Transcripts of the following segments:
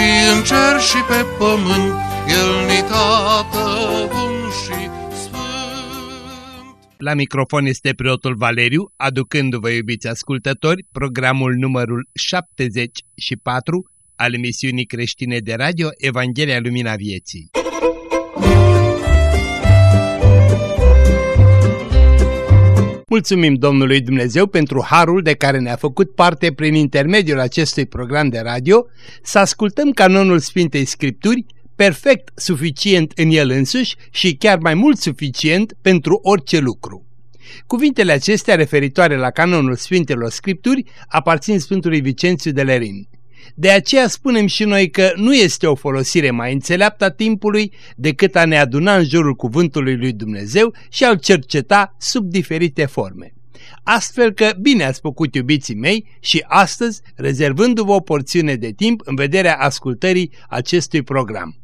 și în cer și pe pământ, El ni tată bun și sfânt. La microfon este preotul Valeriu, aducându-vă, iubiți ascultători, programul numărul 74 al emisiunii creștine de radio Evanghelia Lumina Vieții. Mulțumim Domnului Dumnezeu pentru harul de care ne-a făcut parte prin intermediul acestui program de radio să ascultăm canonul Sfintei Scripturi, perfect suficient în el însuși și chiar mai mult suficient pentru orice lucru. Cuvintele acestea referitoare la canonul Sfintelor Scripturi aparțin Sfântului Vicențiu de Lerin. De aceea spunem și noi că nu este o folosire mai înțeleaptă a timpului decât a ne aduna în jurul cuvântului lui Dumnezeu și a-l cerceta sub diferite forme. Astfel că bine ați făcut iubiții mei și astăzi rezervându-vă o porțiune de timp în vederea ascultării acestui program.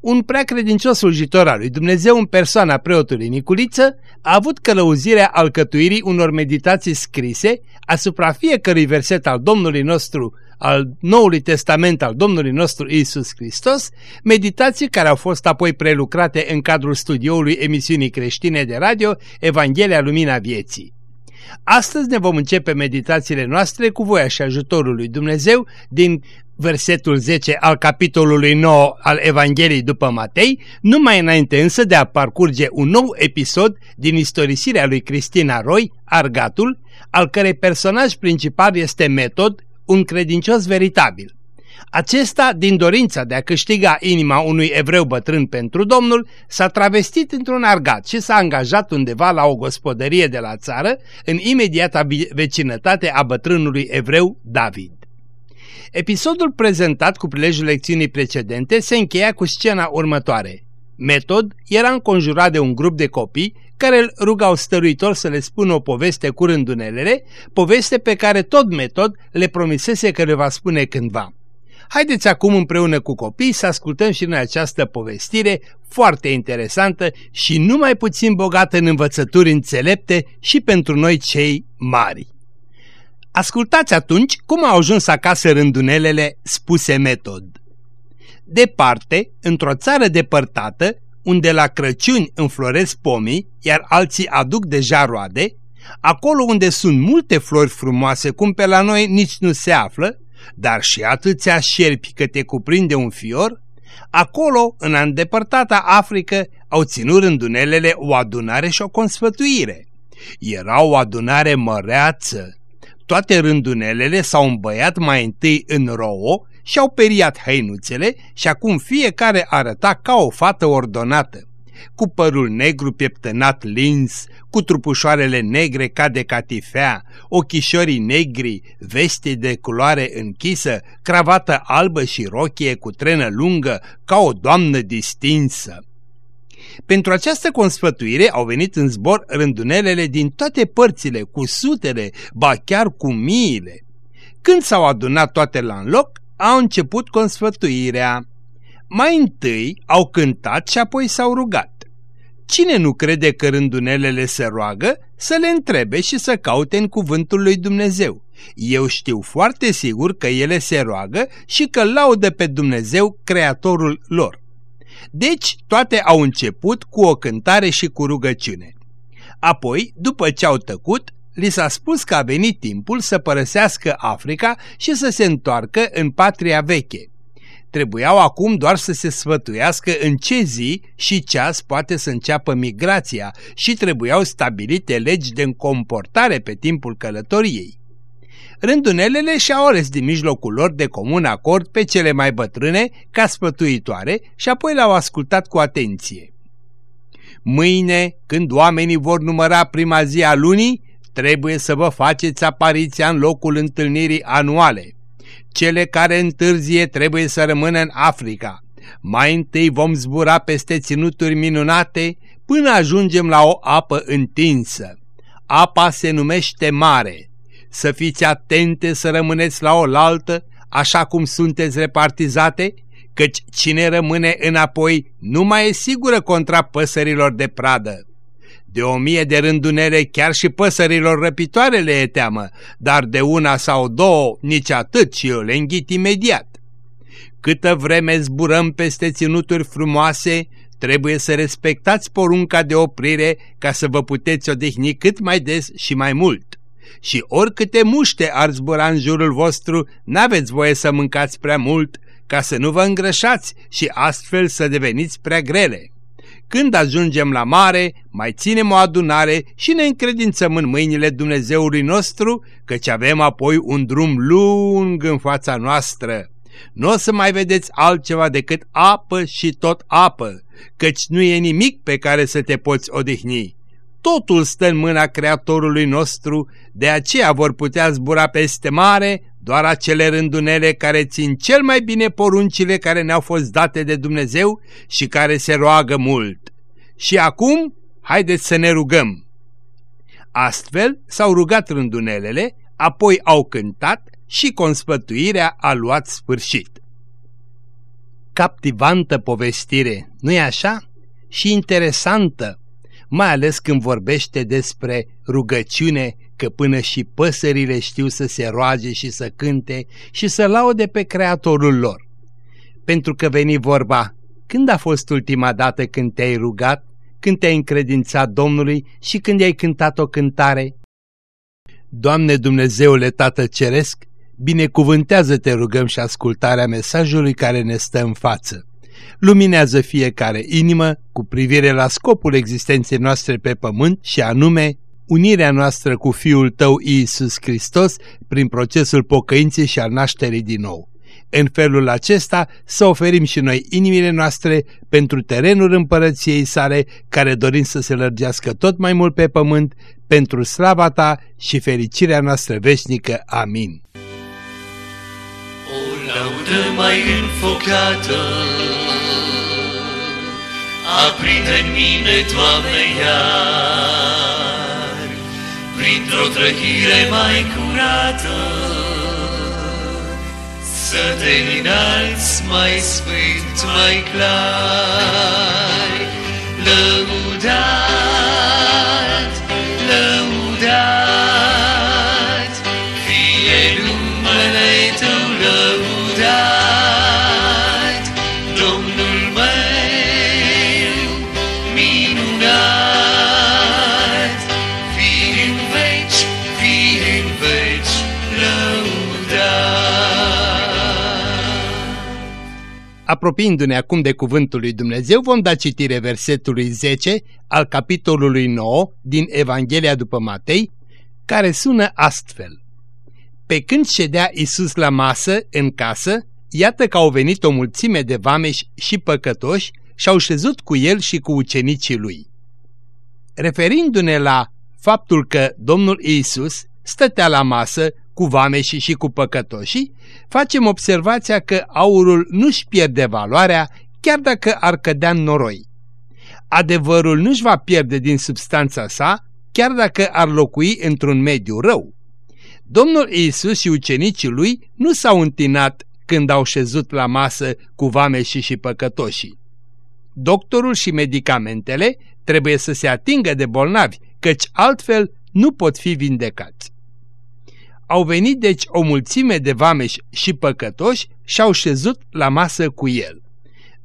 Un prea credincios slujitor al lui Dumnezeu în persoana preotului Niculiță a avut călăuzirea alcătuirii unor meditații scrise asupra fiecărui verset al Domnului nostru al Noului Testament al Domnului nostru Isus Hristos, meditații care au fost apoi prelucrate în cadrul studioului emisiunii creștine de radio Evanghelia Lumina Vieții. Astăzi ne vom începe meditațiile noastre cu voia și ajutorul lui Dumnezeu din versetul 10 al capitolului 9 al Evangheliei după Matei, numai înainte însă de a parcurge un nou episod din istorisirea lui Cristina Roy, Argatul, al cărei personaj principal este Metod, un credincios veritabil. Acesta, din dorința de a câștiga inima unui evreu bătrân pentru Domnul, s-a travestit într-un argat și s-a angajat undeva la o gospodărie de la țară, în imediata vecinătate a bătrânului evreu David. Episodul prezentat cu prilejul lecțiunii precedente se încheia cu scena următoare. Metod era înconjurat de un grup de copii care îl rugau stăruitor să le spună o poveste cu rândunelele, poveste pe care tot Metod le promisese că le va spune cândva. Haideți acum împreună cu copii să ascultăm și noi această povestire foarte interesantă și numai puțin bogată în învățături înțelepte și pentru noi cei mari. Ascultați atunci cum au ajuns acasă rândunelele spuse Metod. Departe, într-o țară depărtată, unde la Crăciuni înfloresc pomii, iar alții aduc deja roade, acolo unde sunt multe flori frumoase, cum pe la noi nici nu se află, dar și atâția șerpi că te cuprinde un fior, acolo, în îndepărtata Africă, au ținut rândunelele o adunare și o consfătuire. Era o adunare măreață. Toate rândunelele s-au îmbăiat mai întâi în rouă și-au periat hăinuțele și acum fiecare arăta ca o fată ordonată cu părul negru pieptănat lins, cu trupușoarele negre ca de catifea, ochișorii negri, veste de culoare închisă, cravată albă și rochie cu trenă lungă, ca o doamnă distinsă. Pentru această consfătuire au venit în zbor rândunelele din toate părțile, cu sutele, ba chiar cu miile. Când s-au adunat toate la un loc, au început consfătuirea. Mai întâi au cântat și apoi s-au rugat. Cine nu crede că rândunelele se roagă, să le întrebe și să caute în cuvântul lui Dumnezeu. Eu știu foarte sigur că ele se roagă și că laudă pe Dumnezeu, Creatorul lor. Deci toate au început cu o cântare și cu rugăciune. Apoi, după ce au tăcut, li s-a spus că a venit timpul să părăsească Africa și să se întoarcă în patria veche. Trebuiau acum doar să se sfătuiască în ce zi și ceas poate să înceapă migrația și trebuiau stabilite legi de comportare pe timpul călătoriei. Rândunelele și-au ales din mijlocul lor de comun acord pe cele mai bătrâne ca sfătuitoare și apoi le-au ascultat cu atenție. Mâine, când oamenii vor număra prima zi a lunii, trebuie să vă faceți apariția în locul întâlnirii anuale. Cele care întârzie trebuie să rămână în Africa. Mai întâi vom zbura peste ținuturi minunate până ajungem la o apă întinsă. Apa se numește mare. Să fiți atente să rămâneți la oaltă, așa cum sunteți repartizate, căci cine rămâne înapoi nu mai e sigură contra păsărilor de pradă. De o mie de rândunele chiar și păsărilor răpitoare le e teamă, dar de una sau două nici atât și eu le înghit imediat. Câtă vreme zburăm peste ținuturi frumoase, trebuie să respectați porunca de oprire ca să vă puteți odihni cât mai des și mai mult. Și oricâte muște ar zbura în jurul vostru, n-aveți voie să mâncați prea mult, ca să nu vă îngrășați și astfel să deveniți prea grele. Când ajungem la mare, mai ținem o adunare și ne încredințăm în mâinile Dumnezeului nostru, căci avem apoi un drum lung în fața noastră. Nu o să mai vedeți altceva decât apă și tot apă, căci nu e nimic pe care să te poți odihni. Totul stă în mâna Creatorului nostru, de aceea vor putea zbura peste mare doar acele rândunele care țin cel mai bine poruncile care ne-au fost date de Dumnezeu și care se roagă mult. Și acum, haideți să ne rugăm. Astfel s-au rugat rândunelele, apoi au cântat și conspătuirea a luat sfârșit. Captivantă povestire, nu-i așa? Și interesantă, mai ales când vorbește despre rugăciune, că până și păsările știu să se roage și să cânte și să laude pe Creatorul lor. Pentru că veni vorba, când a fost ultima dată când te-ai rugat, când te-ai încredințat Domnului și când ai cântat o cântare? Doamne Dumnezeule Tată Ceresc, binecuvântează-te rugăm și ascultarea mesajului care ne stă în față. Luminează fiecare inimă cu privire la scopul existenței noastre pe pământ și anume unirea noastră cu Fiul Tău Iisus Hristos prin procesul pocăinței și al nașterii din nou. În felul acesta să oferim și noi inimile noastre pentru terenul împărăției sale care dorim să se lărgească tot mai mult pe pământ pentru slava Ta și fericirea noastră veșnică. Amin. O laudă mai înfocată aprinde în mine, Doamne, iar printr-o trăhire mai curată să te înalți mai sfânt, mai clar, lăudat, Apropiindu-ne acum de cuvântul lui Dumnezeu, vom da citire versetului 10 al capitolului 9 din Evanghelia după Matei, care sună astfel. Pe când ședea Isus la masă, în casă, iată că au venit o mulțime de vameși și păcătoși și au șezut cu el și cu ucenicii lui. Referindu-ne la faptul că Domnul Isus stătea la masă cu vameșii și cu păcătoșii, facem observația că aurul nu-și pierde valoarea chiar dacă ar cădea în noroi. Adevărul nu-și va pierde din substanța sa chiar dacă ar locui într-un mediu rău. Domnul Isus și ucenicii lui nu s-au întinat când au șezut la masă cu vameșii și păcătoșii. Doctorul și medicamentele trebuie să se atingă de bolnavi, căci altfel nu pot fi vindecați. Au venit deci o mulțime de vameși și păcătoși și au șezut la masă cu el.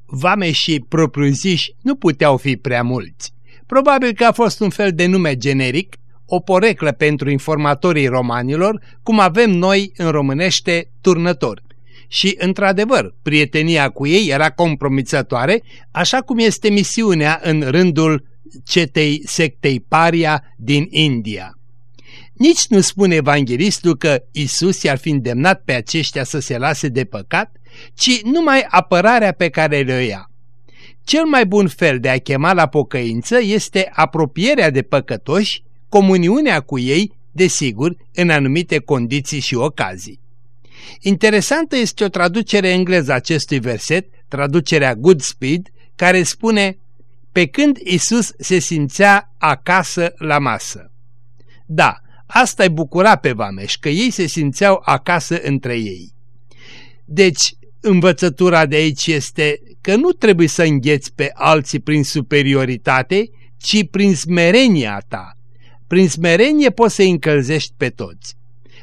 Vameșii propriu-ziși nu puteau fi prea mulți. Probabil că a fost un fel de nume generic, o poreclă pentru informatorii romanilor, cum avem noi în românește turnători. Și, într-adevăr, prietenia cu ei era compromițătoare, așa cum este misiunea în rândul cetei sectei Paria din India. Nici nu spune evanghelistul că Isus i-ar fi îndemnat pe aceștia să se lase de păcat, ci numai apărarea pe care le ia. Cel mai bun fel de a chema la pocăință este apropierea de păcătoși, comuniunea cu ei, desigur, în anumite condiții și ocazii. Interesantă este o traducere engleză a acestui verset, traducerea Goodspeed, care spune Pe când Isus se simțea acasă la masă. Da, asta îi bucura pe vameș, că ei se simțeau acasă între ei. Deci, învățătura de aici este că nu trebuie să îngheți pe alții prin superioritate, ci prin smerenia ta. Prin smerenie poți să încălzești pe toți.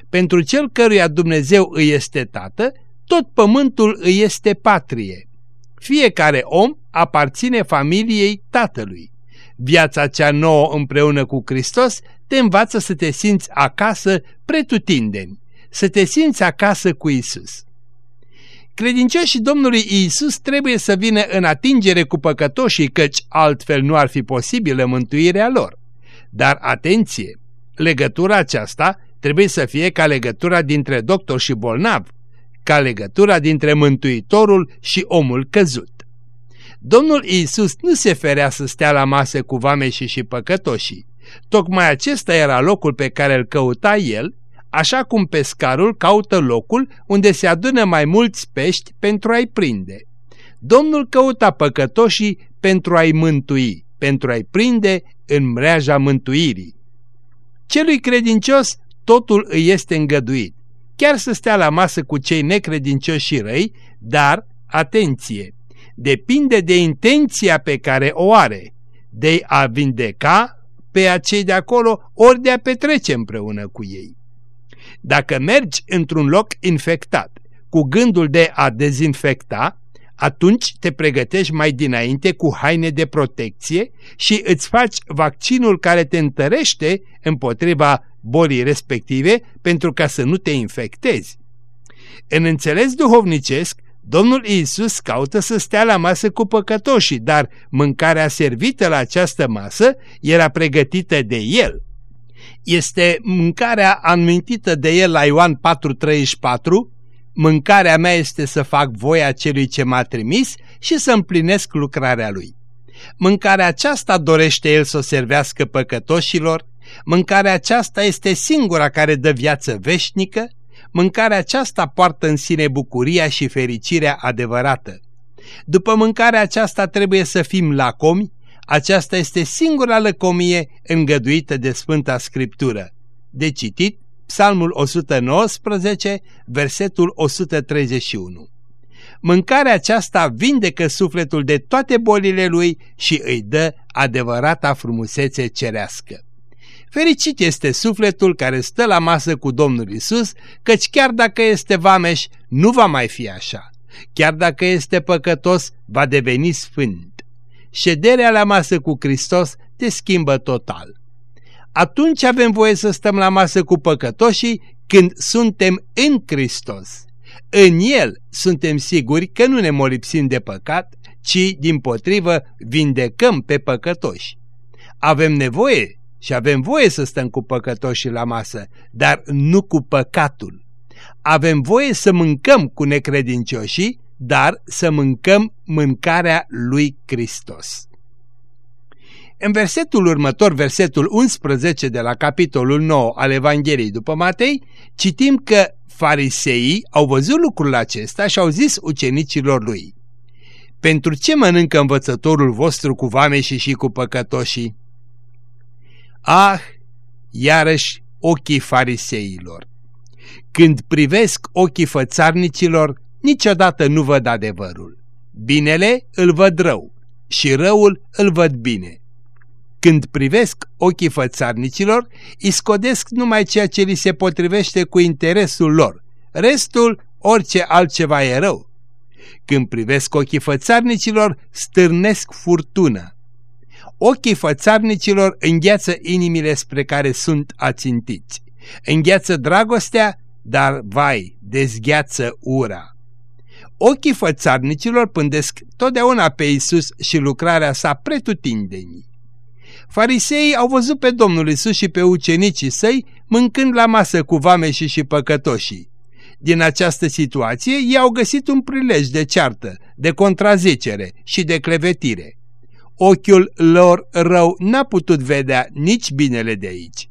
Pentru cel căruia Dumnezeu îi este tată, tot pământul îi este patrie. Fiecare om aparține familiei tatălui. Viața cea nouă împreună cu Hristos te învață să te simți acasă pretutindeni, să te simți acasă cu Isus. Credincioșii Domnului Isus trebuie să vină în atingere cu păcătoșii, căci altfel nu ar fi posibilă mântuirea lor. Dar atenție! Legătura aceasta trebuie să fie ca legătura dintre doctor și bolnav, ca legătura dintre Mântuitorul și omul căzut. Domnul Iisus nu se ferea să stea la masă cu vameșii și păcătoșii. Tocmai acesta era locul pe care îl căuta el, așa cum pescarul caută locul unde se adună mai mulți pești pentru a-i prinde. Domnul căuta păcătoșii pentru a-i mântui, pentru a-i prinde în mreaja mântuirii. Celui credincios totul îi este îngăduit, chiar să stea la masă cu cei necredincioși și răi, dar, atenție, depinde de intenția pe care o are, de a vindeca pe acei de acolo, ori de a petrece împreună cu ei. Dacă mergi într-un loc infectat cu gândul de a dezinfecta, atunci te pregătești mai dinainte cu haine de protecție și îți faci vaccinul care te întărește împotriva bolii respective pentru ca să nu te infectezi. În înțeles duhovnicesc, Domnul Iisus caută să stea la masă cu păcătoșii, dar mâncarea servită la această masă era pregătită de El. Este mâncarea amintită de El la Ioan 4.34, Mâncarea mea este să fac voia celui ce m-a trimis și să împlinesc lucrarea lui. Mâncarea aceasta dorește el să o servească păcătoșilor, mâncarea aceasta este singura care dă viață veșnică, mâncarea aceasta poartă în sine bucuria și fericirea adevărată. După mâncarea aceasta trebuie să fim lacomi, aceasta este singura lăcomie îngăduită de Sfânta Scriptură. De citit Psalmul 119, versetul 131. Mâncarea aceasta vindecă sufletul de toate bolile lui și îi dă adevărata frumusețe cerească. Fericit este sufletul care stă la masă cu Domnul Isus, căci chiar dacă este vameș, nu va mai fi așa. Chiar dacă este păcătos, va deveni sfânt. Șederea la masă cu Hristos te schimbă total atunci avem voie să stăm la masă cu păcătoșii când suntem în Hristos. În El suntem siguri că nu ne molipsim de păcat, ci din potrivă vindecăm pe păcătoși. Avem nevoie și avem voie să stăm cu păcătoșii la masă, dar nu cu păcatul. Avem voie să mâncăm cu necredincioșii, dar să mâncăm mâncarea lui Hristos. În versetul următor, versetul 11 de la capitolul 9 al Evangheliei după Matei, citim că fariseii au văzut lucrul acesta și au zis ucenicilor lui, Pentru ce mănâncă învățătorul vostru cu vameșii și cu păcătoșii? Ah, iarăși ochii fariseilor! Când privesc ochii fățarnicilor, niciodată nu văd adevărul. Binele îl văd rău și răul îl văd bine. Când privesc ochii fățarnicilor, iscodesc numai ceea ce li se potrivește cu interesul lor. Restul, orice altceva e rău. Când privesc ochii fățarnicilor, stârnesc furtună. Ochii fățarnicilor îngheață inimile spre care sunt ațintiți. Îngheață dragostea, dar, vai, dezgheață ura. Ochii fățarnicilor pândesc totdeauna pe Isus și lucrarea sa pretutindenii. Fariseii au văzut pe Domnul Isus și pe ucenicii săi mâncând la masă cu vameșii și păcătoșii. Din această situație ei au găsit un prilej de ceartă, de contrazicere și de clevetire. Ochiul lor rău n-a putut vedea nici binele de aici.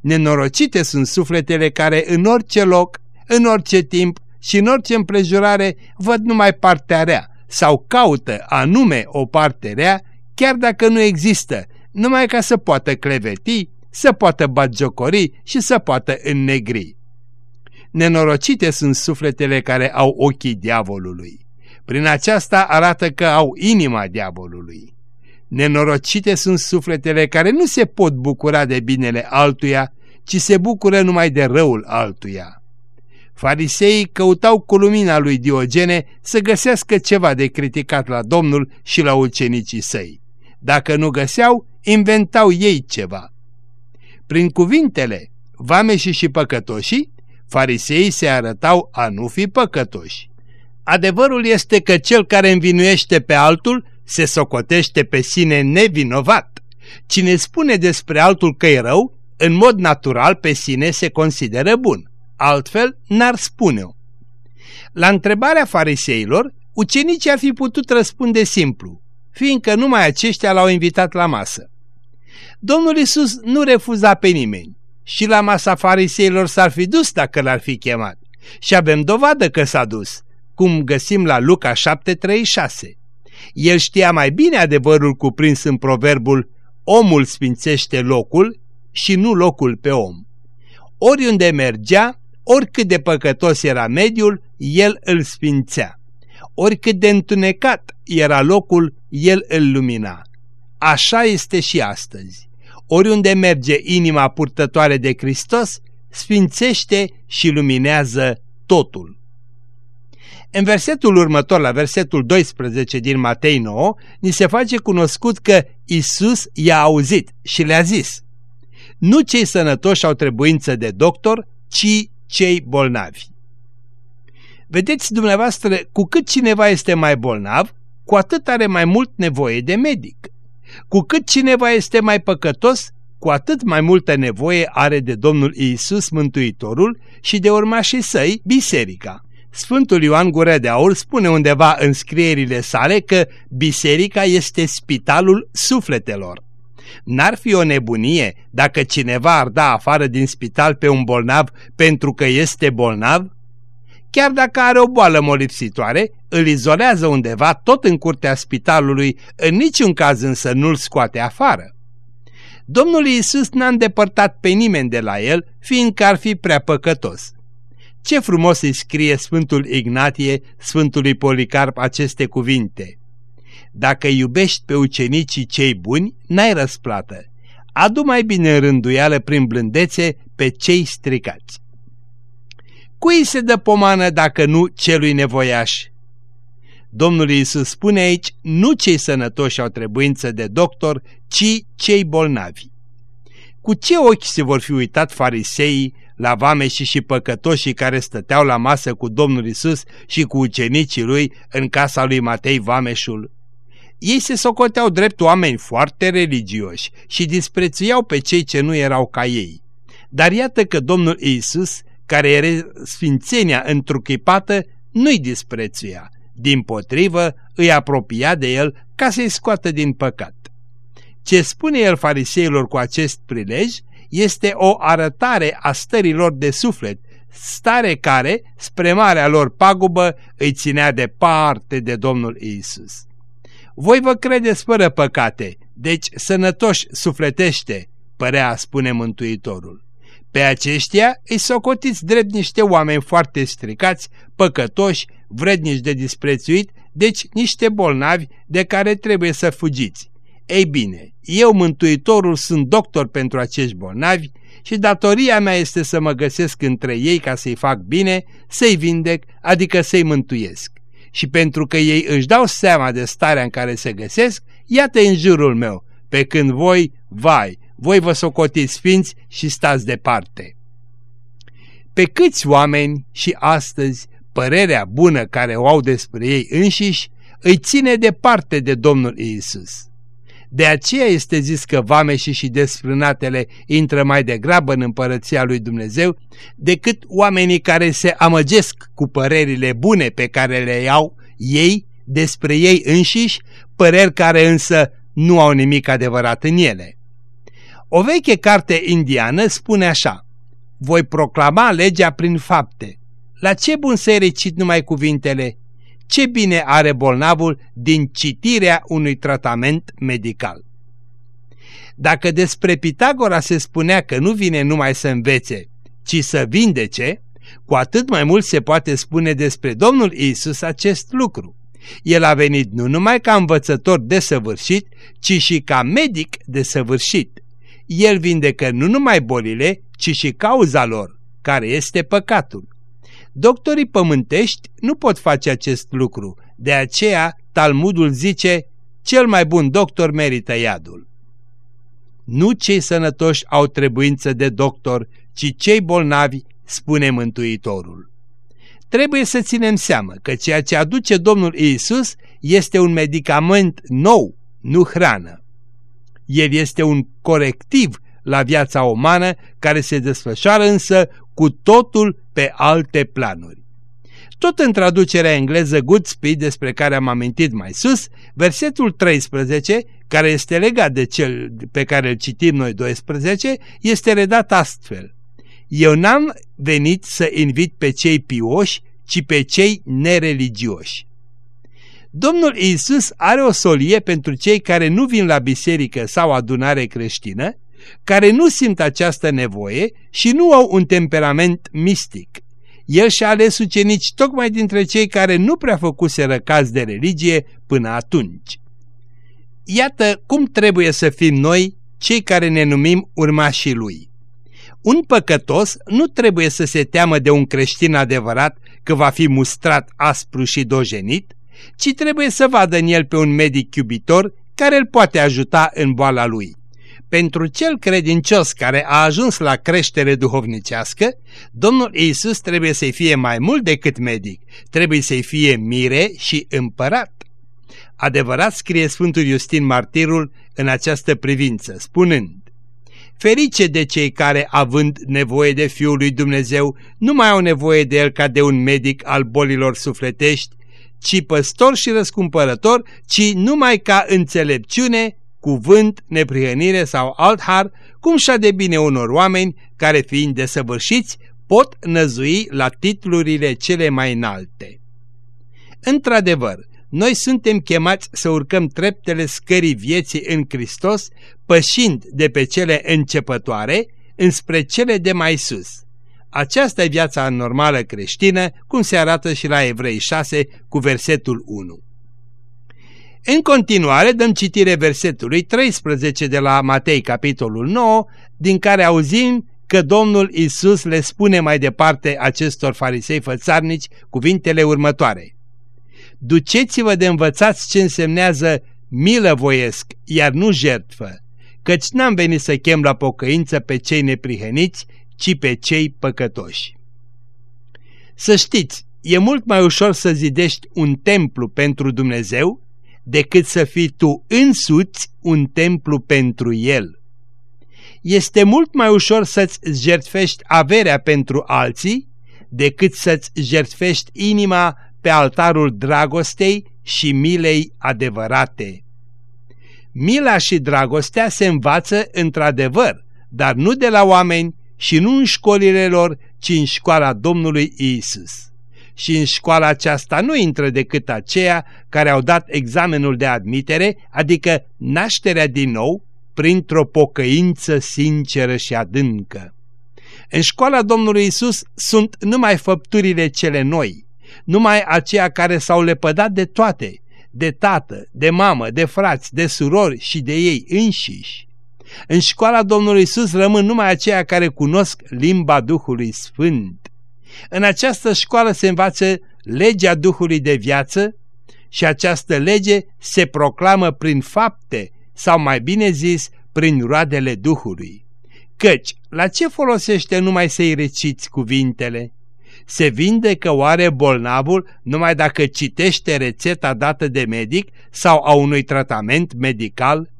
Nenorocite sunt sufletele care în orice loc, în orice timp și în orice împrejurare văd numai partea rea sau caută anume o parte rea, chiar dacă nu există, numai ca să poată cleveti, să poată batjocori și să poată înnegri. Nenorocite sunt sufletele care au ochii diavolului. Prin aceasta arată că au inima diavolului. Nenorocite sunt sufletele care nu se pot bucura de binele altuia, ci se bucură numai de răul altuia. Fariseii căutau cu lumina lui Diogene să găsească ceva de criticat la Domnul și la ucenicii săi. Dacă nu găseau, inventau ei ceva. Prin cuvintele vameșii și păcătoșii, fariseii se arătau a nu fi păcătoși. Adevărul este că cel care învinuiește pe altul se socotește pe sine nevinovat. Cine spune despre altul că e rău, în mod natural pe sine se consideră bun, altfel n-ar spune-o. La întrebarea fariseilor, ucenicii ar fi putut răspunde simplu, fiindcă numai aceștia l-au invitat la masă. Domnul Isus nu refuza pe nimeni și la masa fariseilor s-ar fi dus dacă l-ar fi chemat. Și avem dovadă că s-a dus, cum găsim la Luca 7:36. El știa mai bine adevărul cuprins în proverbul omul sfințește locul și nu locul pe om. Oriunde mergea, oricât de păcătos era mediul, el îl sfințea. Oricât de întunecat era locul, el îl lumina. Așa este și astăzi. Oriunde merge inima purtătoare de Hristos, sfințește și luminează totul. În versetul următor, la versetul 12 din Matei 9, ni se face cunoscut că Isus i-a auzit și le-a zis Nu cei sănătoși au trebuință de doctor, ci cei bolnavi. Vedeți dumneavoastră, cu cât cineva este mai bolnav, cu atât are mai mult nevoie de medic. Cu cât cineva este mai păcătos, cu atât mai multă nevoie are de Domnul Iisus Mântuitorul și de urmașii săi, biserica. Sfântul Ioan Gură de Aur spune undeva în scrierile sale că biserica este spitalul sufletelor. N-ar fi o nebunie dacă cineva ar da afară din spital pe un bolnav pentru că este bolnav? Chiar dacă are o boală molipsitoare, îl izolează undeva tot în curtea spitalului, în niciun caz însă nu-l scoate afară. Domnul Iisus n-a îndepărtat pe nimeni de la el, fiindcă ar fi prea păcătos. Ce frumos îi scrie Sfântul Ignatie Sfântului Policarp aceste cuvinte. Dacă iubești pe ucenicii cei buni, n-ai răsplată. Adu mai bine în rânduială prin blândețe pe cei stricați. Cui se dă pomană dacă nu celui nevoiaș? Domnul Iisus spune aici, nu cei sănătoși au trebuință de doctor, ci cei bolnavi. Cu ce ochi se vor fi uitat fariseii la vameșii și păcătoșii care stăteau la masă cu Domnul Isus și cu ucenicii lui în casa lui Matei Vameșul. Ei se socoteau drept oameni foarte religioși și disprețuiau pe cei ce nu erau ca ei. Dar iată că Domnul Isus, care era sfințenia întruchipată, nu-i disprețuia. Din potrivă, îi apropia de el ca să-i scoată din păcat. Ce spune el fariseilor cu acest prilej este o arătare a stărilor de suflet, stare care, spre marea lor pagubă, îi ținea departe de Domnul Isus. Voi vă credeți fără păcate, deci sănătoși sufletește, părea spune Mântuitorul. Pe aceștia îi socotiți drept niște oameni foarte stricați, păcătoși, vrednici de disprețuit, deci niște bolnavi de care trebuie să fugiți. Ei bine, eu, Mântuitorul, sunt doctor pentru acești bolnavi și datoria mea este să mă găsesc între ei ca să-i fac bine, să-i vindec, adică să-i mântuiesc. Și pentru că ei își dau seama de starea în care se găsesc, iată în jurul meu, pe când voi, vai, voi vă socotiți sfinți și stați departe. Pe câți oameni și astăzi părerea bună care o au despre ei înșiși îi ține departe de Domnul Isus. De aceea este zis că vameșii și desfrânatele intră mai degrabă în împărăția lui Dumnezeu decât oamenii care se amăgesc cu părerile bune pe care le iau ei despre ei înșiși, păreri care însă nu au nimic adevărat în ele. O veche carte indiană spune așa, voi proclama legea prin fapte, La ce bun să-i recit numai cuvintele? Ce bine are bolnavul din citirea unui tratament medical? Dacă despre Pitagora se spunea că nu vine numai să învețe, ci să vindece, cu atât mai mult se poate spune despre Domnul Isus acest lucru. El a venit nu numai ca învățător desăvârșit, ci și ca medic desăvârșit. El vindecă nu numai bolile, ci și cauza lor, care este păcatul. Doctorii pământești nu pot face acest lucru, de aceea Talmudul zice, cel mai bun doctor merită iadul. Nu cei sănătoși au trebuință de doctor, ci cei bolnavi, spune Mântuitorul. Trebuie să ținem seamă că ceea ce aduce Domnul Iisus este un medicament nou, nu hrană. El este un corectiv la viața umană care se desfășoară însă cu totul pe alte planuri. Tot în traducerea engleză Goodspeed, despre care am amintit mai sus, versetul 13, care este legat de cel pe care îl citim noi 12, este redat astfel. Eu n-am venit să invit pe cei pioși, ci pe cei nereligioși. Domnul Isus are o solie pentru cei care nu vin la biserică sau adunare creștină, care nu simt această nevoie și nu au un temperament mistic. El și-a ales ucenici tocmai dintre cei care nu prea făcuseră caz de religie până atunci. Iată cum trebuie să fim noi, cei care ne numim urmașii lui. Un păcătos nu trebuie să se teamă de un creștin adevărat că va fi mustrat aspru și dojenit, ci trebuie să vadă în el pe un medic iubitor care îl poate ajuta în boala lui. Pentru cel credincios care a ajuns la creștere duhovnicească, Domnul Isus trebuie să-i fie mai mult decât medic, trebuie să-i fie mire și împărat. Adevărat scrie Sfântul Iustin Martirul în această privință, spunând Ferice de cei care, având nevoie de Fiul lui Dumnezeu, nu mai au nevoie de El ca de un medic al bolilor sufletești, ci păstor și răscumpărător, ci numai ca înțelepciune, cuvânt, neprihănire sau alt har, cum și de bine unor oameni care, fiind desăvârșiți, pot năzui la titlurile cele mai înalte. Într-adevăr, noi suntem chemați să urcăm treptele scării vieții în Hristos, pășind de pe cele începătoare înspre cele de mai sus. Aceasta e viața normală creștină, cum se arată și la Evrei 6 cu versetul 1. În continuare dăm citire versetului 13 de la Matei capitolul 9, din care auzim că Domnul Isus le spune mai departe acestor farisei fățarnici cuvintele următoare. Duceți-vă de învățați ce însemnează milă voiesc, iar nu jertfă, căci n-am venit să chem la pocăință pe cei neprihăniți, ci pe cei păcătoși. Să știți, e mult mai ușor să zidești un templu pentru Dumnezeu decât să fii tu însuți un templu pentru El. Este mult mai ușor să-ți jertfești averea pentru alții decât să-ți jertfești inima pe altarul dragostei și milei adevărate. Mila și dragostea se învață într-adevăr, dar nu de la oameni și nu în școlile lor, ci în școala Domnului Isus și în școala aceasta nu intră decât aceia care au dat examenul de admitere, adică nașterea din nou, printr-o pocăință sinceră și adâncă. În școala Domnului Isus sunt numai făpturile cele noi, numai aceia care s-au lepădat de toate, de tată, de mamă, de frați, de surori și de ei înșiși. În școala Domnului Isus rămân numai aceia care cunosc limba Duhului Sfânt. În această școală se învață legea Duhului de viață și această lege se proclamă prin fapte sau mai bine zis prin roadele Duhului. Căci, la ce folosește numai să-i reciți cuvintele? Se vindecă oare bolnavul numai dacă citește rețeta dată de medic sau a unui tratament medical?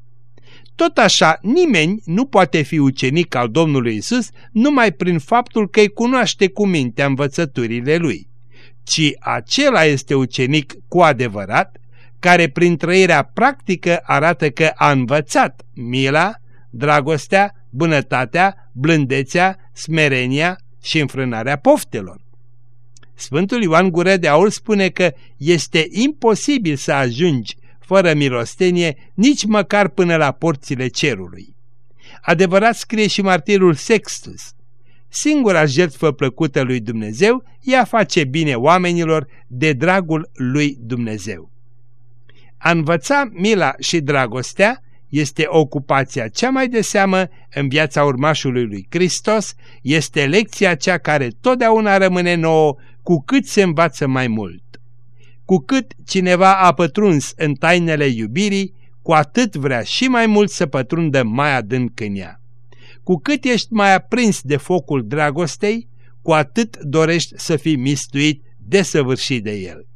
Tot așa, nimeni nu poate fi ucenic al Domnului Isus numai prin faptul că îi cunoaște cu mintea învățăturile lui, ci acela este ucenic cu adevărat, care prin trăirea practică arată că a învățat mila, dragostea, bunătatea, blândețea, smerenia și înfrânarea poftelor. Sfântul Ioan Gură de Aur spune că este imposibil să ajungi fără milostenie nici măcar până la porțile cerului. Adevărat scrie și martirul Sextus. Singura jertfă plăcută lui Dumnezeu e a face bine oamenilor de dragul lui Dumnezeu. A învăța mila și dragostea este ocupația cea mai de seamă în viața urmașului lui Hristos, este lecția cea care totdeauna rămâne nouă cu cât se învață mai mult. Cu cât cineva a pătruns în tainele iubirii, cu atât vrea și mai mult să pătrundă mai adânc în ea. Cu cât ești mai aprins de focul dragostei, cu atât dorești să fii mistuit desăvârșit de el.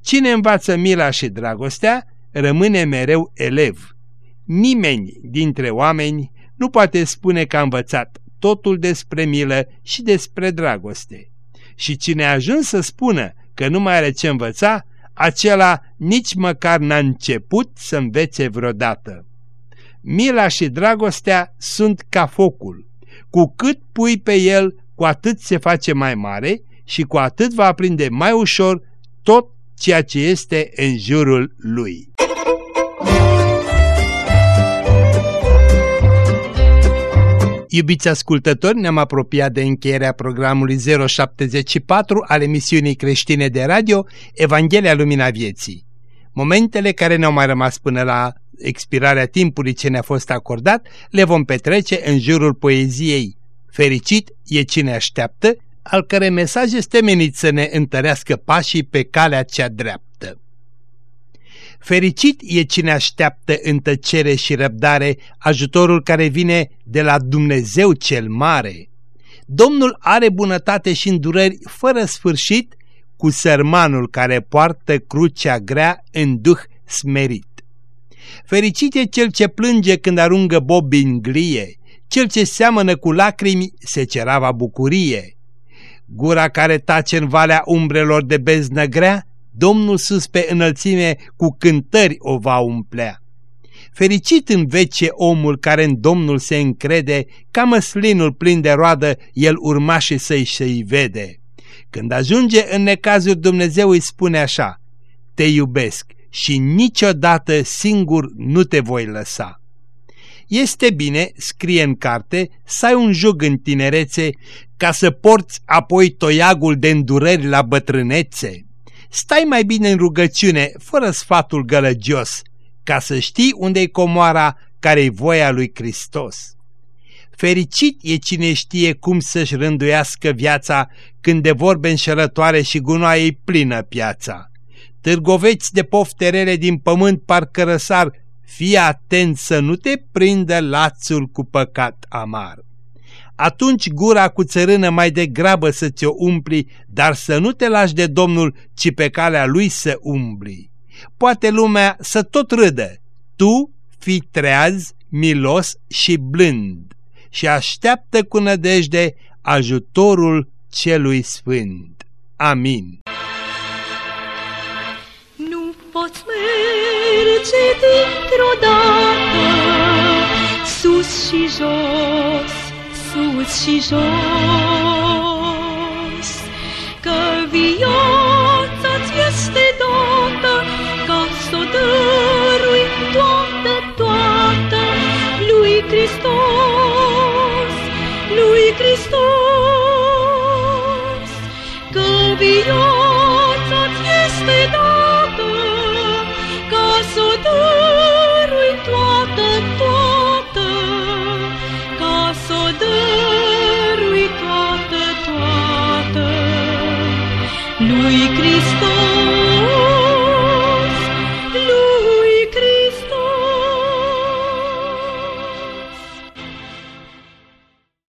Cine învață mila și dragostea, rămâne mereu elev. Nimeni dintre oameni nu poate spune că a învățat totul despre milă și despre dragoste. Și cine a ajuns să spună că nu mai are ce învăța, acela nici măcar n-a început să învețe vreodată. Mila și dragostea sunt ca focul. Cu cât pui pe el, cu atât se face mai mare și cu atât va aprinde mai ușor tot ceea ce este în jurul lui. Iubiți ascultători, ne-am apropiat de încheierea programului 074 al emisiunii creștine de radio Evanghelia Lumina Vieții. Momentele care ne-au mai rămas până la expirarea timpului ce ne-a fost acordat le vom petrece în jurul poeziei Fericit e cine așteaptă, al cărei mesaj este menit să ne întărească pașii pe calea cea dreaptă. Fericit e cine așteaptă în tăcere și răbdare ajutorul care vine de la Dumnezeu cel mare. Domnul are bunătate și îndurări fără sfârșit cu sărmanul care poartă crucea grea în duh smerit. Fericit e cel ce plânge când arungă bobi în glie, cel ce seamănă cu lacrimi se cerava bucurie. Gura care tace în valea umbrelor de beznă grea, Domnul sus pe înălțime cu cântări o va umplea. Fericit în vece omul care în Domnul se încrede, ca măslinul plin de roadă, el urmașii să-i și vede. Când ajunge în necazuri, Dumnezeu îi spune așa, Te iubesc și niciodată singur nu te voi lăsa. Este bine, scrie în carte, să ai un jug în tinerețe ca să porți apoi toiagul de îndurări la bătrânețe. Stai mai bine în rugăciune, fără sfatul gălăgios, ca să știi unde-i comoara care-i voia lui Hristos. Fericit e cine știe cum să-și rânduiască viața când de vorbe înșelătoare și gunoaie plină piața. Târgoveți de pofterele din pământ parcă răsar, fii atent să nu te prindă lațul cu păcat amar atunci gura cu țărână mai degrabă să ți-o umpli, dar să nu te lași de Domnul, ci pe calea Lui să umbli. Poate lumea să tot râdă, tu fii treaz, milos și blând și așteaptă cu nădejde ajutorul celui sfânt. Amin. Nu poți merge dintr-o dată sus și jos sus și jos, că viața-ți